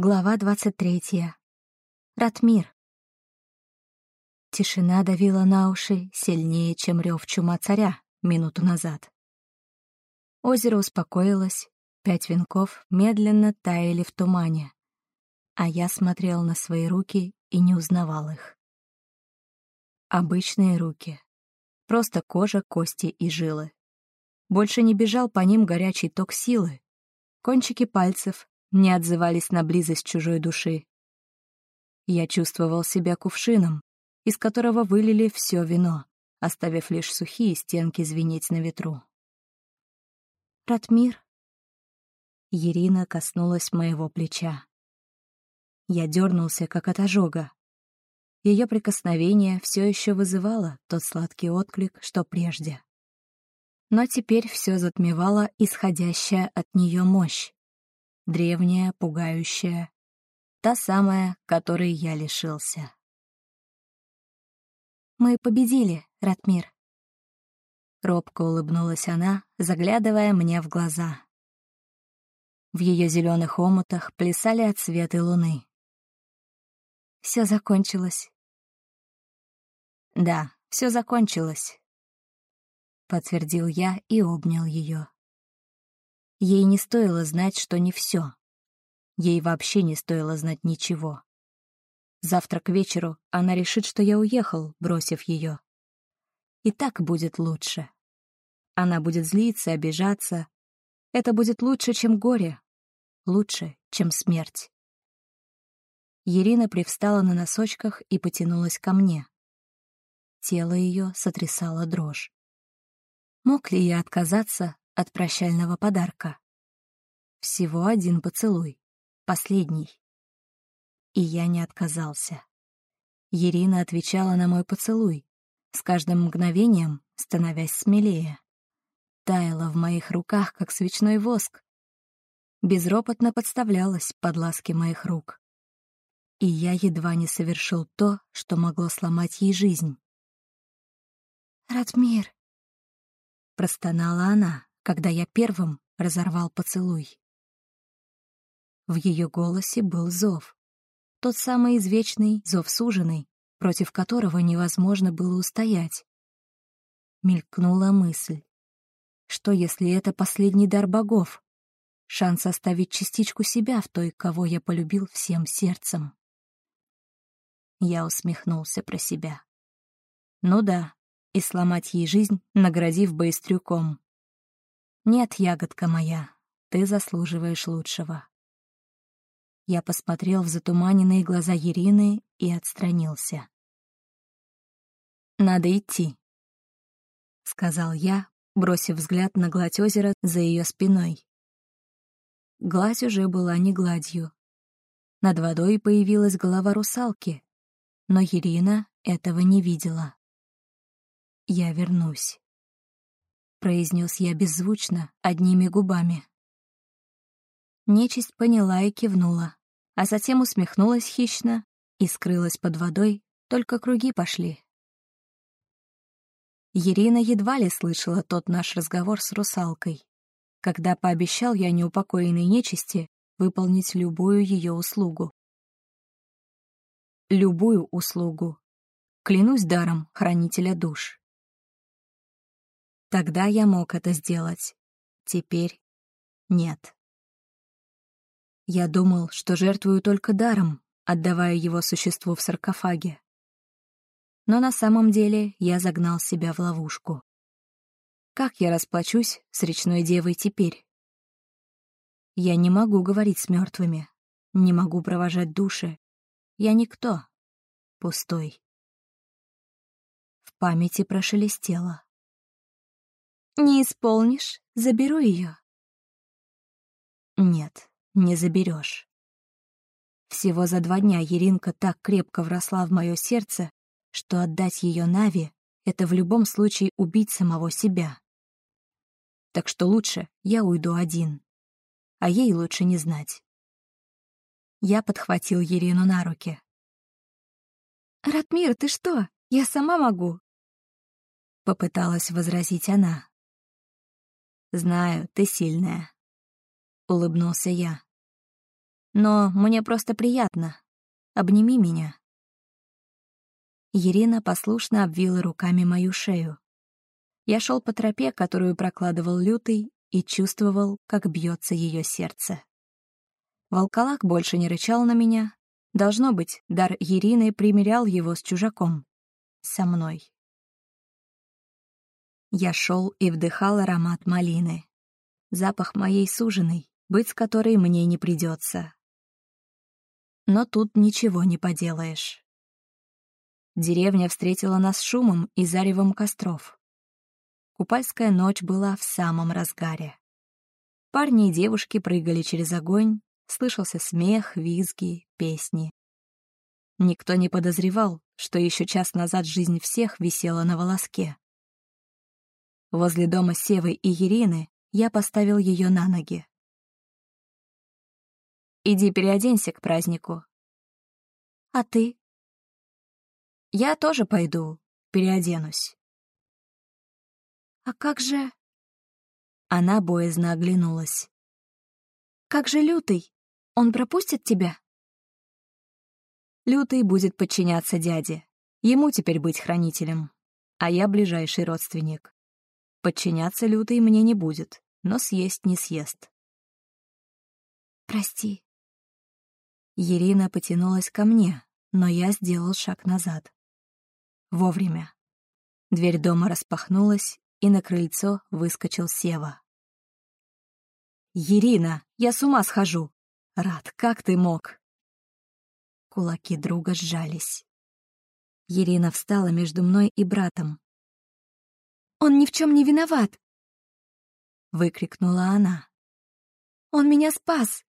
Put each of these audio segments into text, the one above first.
Глава двадцать третья. Ратмир. Тишина давила на уши сильнее, чем рев чума царя минуту назад. Озеро успокоилось, пять венков медленно таяли в тумане, а я смотрел на свои руки и не узнавал их. Обычные руки. Просто кожа, кости и жилы. Больше не бежал по ним горячий ток силы. Кончики пальцев не отзывались на близость чужой души. Я чувствовал себя кувшином, из которого вылили все вино, оставив лишь сухие стенки звенеть на ветру. «Ратмир?» Ирина коснулась моего плеча. Я дернулся, как от ожога. Ее прикосновение все еще вызывало тот сладкий отклик, что прежде. Но теперь все затмевала исходящая от нее мощь древняя, пугающая, та самая, которой я лишился. «Мы победили, Ратмир», — робко улыбнулась она, заглядывая мне в глаза. В ее зеленых омутах плясали отсветы луны. Все закончилось. Да, все закончилось, подтвердил я и обнял ее. Ей не стоило знать, что не все. Ей вообще не стоило знать ничего. Завтра к вечеру она решит, что я уехал, бросив ее. И так будет лучше. Она будет злиться, обижаться. Это будет лучше, чем горе. Лучше, чем смерть. Ирина привстала на носочках и потянулась ко мне. Тело ее сотрясало дрожь. Мог ли я отказаться от прощального подарка. Всего один поцелуй, последний. И я не отказался. Ирина отвечала на мой поцелуй, с каждым мгновением становясь смелее. Таяла в моих руках, как свечной воск. Безропотно подставлялась под ласки моих рук. И я едва не совершил то, что могло сломать ей жизнь. «Ратмир!» — простонала она когда я первым разорвал поцелуй. В ее голосе был зов. Тот самый извечный зов суженый, против которого невозможно было устоять. Мелькнула мысль. Что, если это последний дар богов? Шанс оставить частичку себя в той, кого я полюбил всем сердцем. Я усмехнулся про себя. Ну да, и сломать ей жизнь, наградив боестрюком. «Нет, ягодка моя, ты заслуживаешь лучшего». Я посмотрел в затуманенные глаза Ирины и отстранился. «Надо идти», — сказал я, бросив взгляд на гладь озера за ее спиной. Гладь уже была не гладью. Над водой появилась голова русалки, но Ирина этого не видела. «Я вернусь». — произнес я беззвучно, одними губами. Нечисть поняла и кивнула, а затем усмехнулась хищно и скрылась под водой, только круги пошли. Ирина едва ли слышала тот наш разговор с русалкой, когда пообещал я неупокоенной нечисти выполнить любую ее услугу. Любую услугу. Клянусь даром хранителя душ. Тогда я мог это сделать. Теперь нет. Я думал, что жертвую только даром, отдавая его существу в саркофаге. Но на самом деле я загнал себя в ловушку. Как я расплачусь с речной девой теперь? Я не могу говорить с мертвыми, не могу провожать души. Я никто. Пустой. В памяти прошелестело. Не исполнишь, заберу ее. Нет, не заберешь. Всего за два дня Еринка так крепко вросла в мое сердце, что отдать ее Нави — это в любом случае убить самого себя. Так что лучше я уйду один, а ей лучше не знать. Я подхватил Ерину на руки. «Ратмир, ты что? Я сама могу!» Попыталась возразить она. «Знаю, ты сильная», — улыбнулся я. Но мне просто приятно. Обними меня». Ирина послушно обвила руками мою шею. Я шел по тропе, которую прокладывал Лютый, и чувствовал, как бьется ее сердце. Волколак больше не рычал на меня. Должно быть, дар Ирины примерял его с чужаком. Со мной. Я шел и вдыхал аромат малины. Запах моей суженой, быть с которой мне не придется. Но тут ничего не поделаешь. Деревня встретила нас шумом и заревом костров. Купальская ночь была в самом разгаре. Парни и девушки прыгали через огонь, слышался смех, визги, песни. Никто не подозревал, что еще час назад жизнь всех висела на волоске. Возле дома Севы и Ирины я поставил ее на ноги. «Иди переоденься к празднику». «А ты?» «Я тоже пойду, переоденусь». «А как же...» Она боязно оглянулась. «Как же Лютый? Он пропустит тебя?» Лютый будет подчиняться дяде. Ему теперь быть хранителем. А я ближайший родственник. Подчиняться Лютый мне не будет, но съесть не съест. «Прости». Ирина потянулась ко мне, но я сделал шаг назад. Вовремя. Дверь дома распахнулась, и на крыльцо выскочил Сева. «Ирина, я с ума схожу! Рад, как ты мог?» Кулаки друга сжались. Ирина встала между мной и братом. «Он ни в чем не виноват!» — выкрикнула она. «Он меня спас!»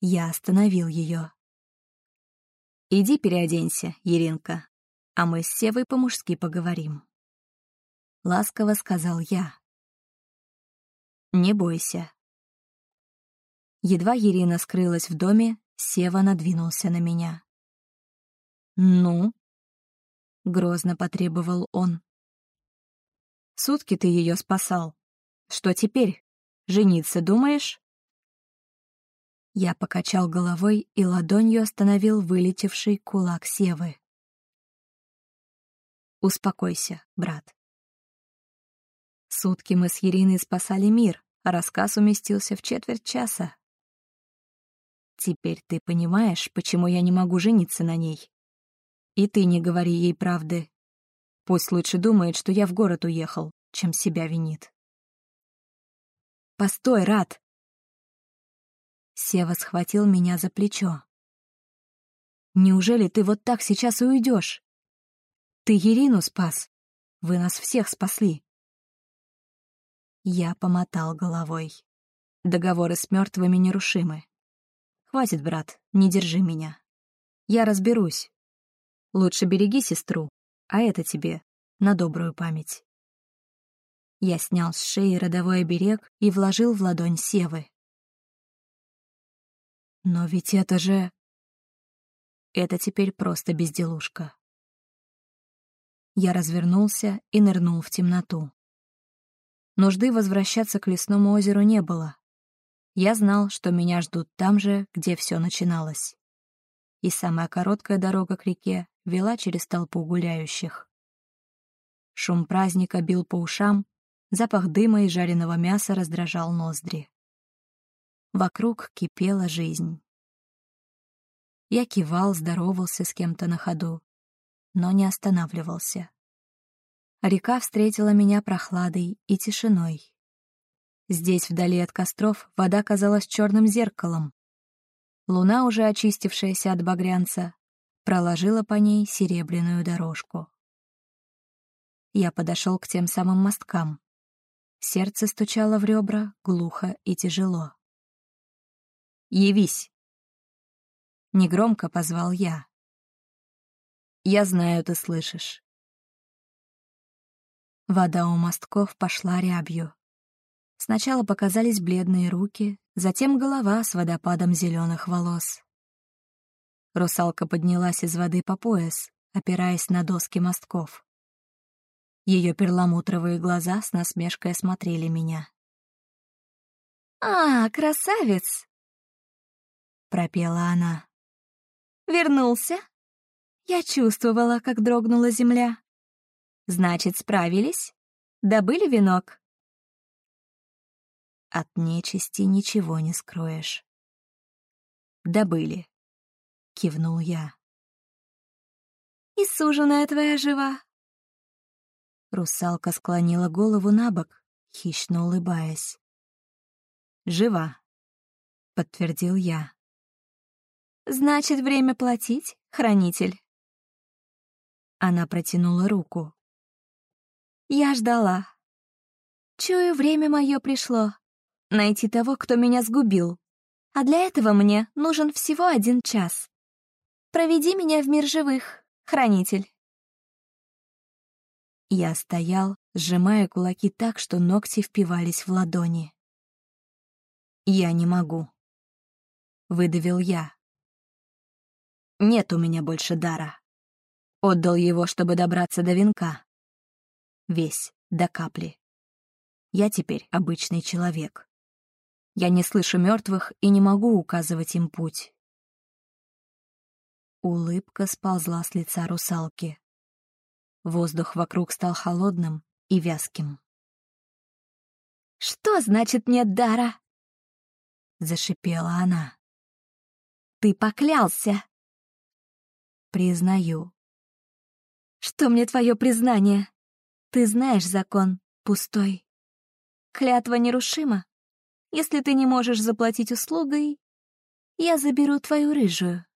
Я остановил ее. «Иди переоденься, Иринка, а мы с Севой по-мужски поговорим». Ласково сказал я. «Не бойся». Едва Ирина скрылась в доме, Сева надвинулся на меня. «Ну?» — грозно потребовал он. «Сутки ты ее спасал. Что теперь? Жениться думаешь?» Я покачал головой и ладонью остановил вылетевший кулак Севы. «Успокойся, брат. Сутки мы с Ериной спасали мир, а рассказ уместился в четверть часа. Теперь ты понимаешь, почему я не могу жениться на ней. И ты не говори ей правды. Пусть лучше думает, что я в город уехал, чем себя винит. Постой, Рад! Сева схватил меня за плечо. Неужели ты вот так сейчас и уйдешь? Ты Ерину спас. Вы нас всех спасли. Я помотал головой. Договоры с мертвыми нерушимы. Хватит, брат, не держи меня. Я разберусь. Лучше береги сестру, а это тебе на добрую память. Я снял с шеи родовой оберег и вложил в ладонь Севы. Но ведь это же... Это теперь просто безделушка. Я развернулся и нырнул в темноту. Нужды возвращаться к лесному озеру не было. Я знал, что меня ждут там же, где все начиналось. И самая короткая дорога к реке вела через толпу гуляющих. Шум праздника бил по ушам, запах дыма и жареного мяса раздражал ноздри. Вокруг кипела жизнь. Я кивал, здоровался с кем-то на ходу, но не останавливался. Река встретила меня прохладой и тишиной. Здесь, вдали от костров, вода казалась черным зеркалом. Луна, уже очистившаяся от багрянца, проложила по ней серебряную дорожку. Я подошел к тем самым мосткам. Сердце стучало в ребра глухо и тяжело. «Явись!» Негромко позвал я. «Я знаю, ты слышишь. Вода у мостков пошла рябью. Сначала показались бледные руки, затем голова с водопадом зеленых волос. Русалка поднялась из воды по пояс, опираясь на доски мостков. Ее перламутровые глаза с насмешкой осмотрели меня. «А, красавец!» — пропела она. «Вернулся?» Я чувствовала, как дрогнула земля. «Значит, справились? Добыли венок?» От нечисти ничего не скроешь. «Добыли», — кивнул я. «И суженая твоя жива?» Русалка склонила голову на бок, хищно улыбаясь. «Жива», — подтвердил я. «Значит, время платить, хранитель?» Она протянула руку. Я ждала. Чую, время мое пришло. Найти того, кто меня сгубил. А для этого мне нужен всего один час. Проведи меня в мир живых, хранитель. Я стоял, сжимая кулаки так, что ногти впивались в ладони. «Я не могу», — выдавил я. «Нет у меня больше дара. Отдал его, чтобы добраться до венка. Весь, до капли. Я теперь обычный человек. Я не слышу мертвых и не могу указывать им путь. Улыбка сползла с лица русалки. Воздух вокруг стал холодным и вязким. «Что значит нет дара?» — зашипела она. «Ты поклялся!» «Признаю». «Что мне твое признание? Ты знаешь закон, пустой. Клятва нерушима. Если ты не можешь заплатить услугой, я заберу твою рыжую».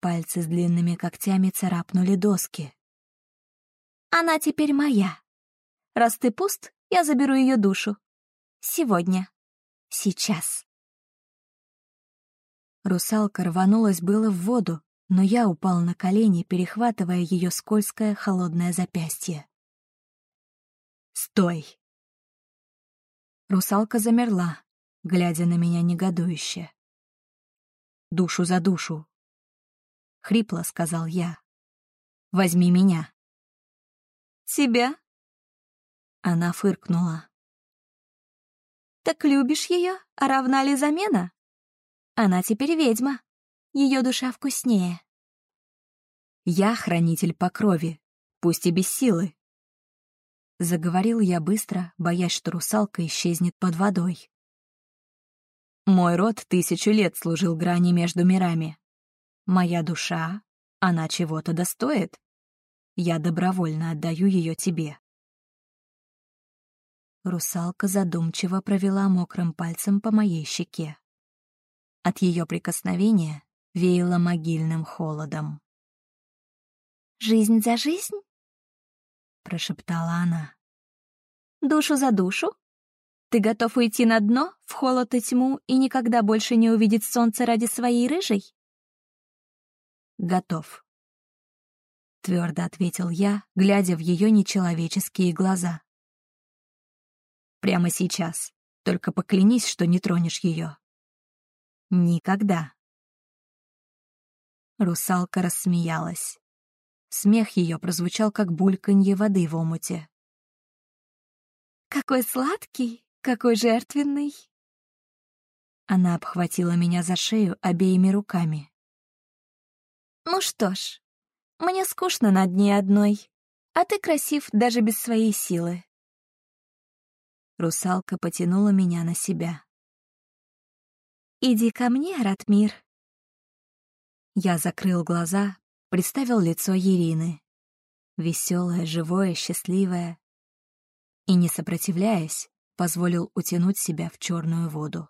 Пальцы с длинными когтями царапнули доски. «Она теперь моя. Раз ты пуст, я заберу ее душу. Сегодня. Сейчас». Русалка рванулась было в воду, но я упал на колени, перехватывая ее скользкое холодное запястье. «Стой!» Русалка замерла, глядя на меня негодующе. «Душу за душу!» — хрипло сказал я. «Возьми меня!» «Тебя?» Она фыркнула. «Так любишь ее, а равна ли замена? Она теперь ведьма. Ее душа вкуснее». «Я хранитель по крови, пусть и без силы». Заговорил я быстро, боясь, что русалка исчезнет под водой. Мой род тысячу лет служил грани между мирами. Моя душа, она чего-то достоит. Я добровольно отдаю ее тебе. Русалка задумчиво провела мокрым пальцем по моей щеке. От ее прикосновения веяло могильным холодом. «Жизнь за жизнь?» — прошептала она. «Душу за душу? Ты готов уйти на дно, в холод и тьму, и никогда больше не увидеть солнце ради своей рыжей?» «Готов», — твердо ответил я, глядя в ее нечеловеческие глаза. «Прямо сейчас. Только поклянись, что не тронешь ее». «Никогда». Русалка рассмеялась. Смех ее прозвучал, как бульканье воды в омуте. «Какой сладкий, какой жертвенный!» Она обхватила меня за шею обеими руками. «Ну что ж, мне скучно над ней одной, а ты красив даже без своей силы». Русалка потянула меня на себя. «Иди ко мне, Ратмир». Я закрыл глаза, представил лицо Ирины. Веселое, живое, счастливое. И, не сопротивляясь, позволил утянуть себя в черную воду.